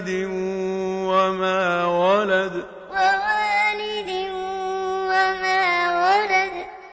والد وما ولد. وما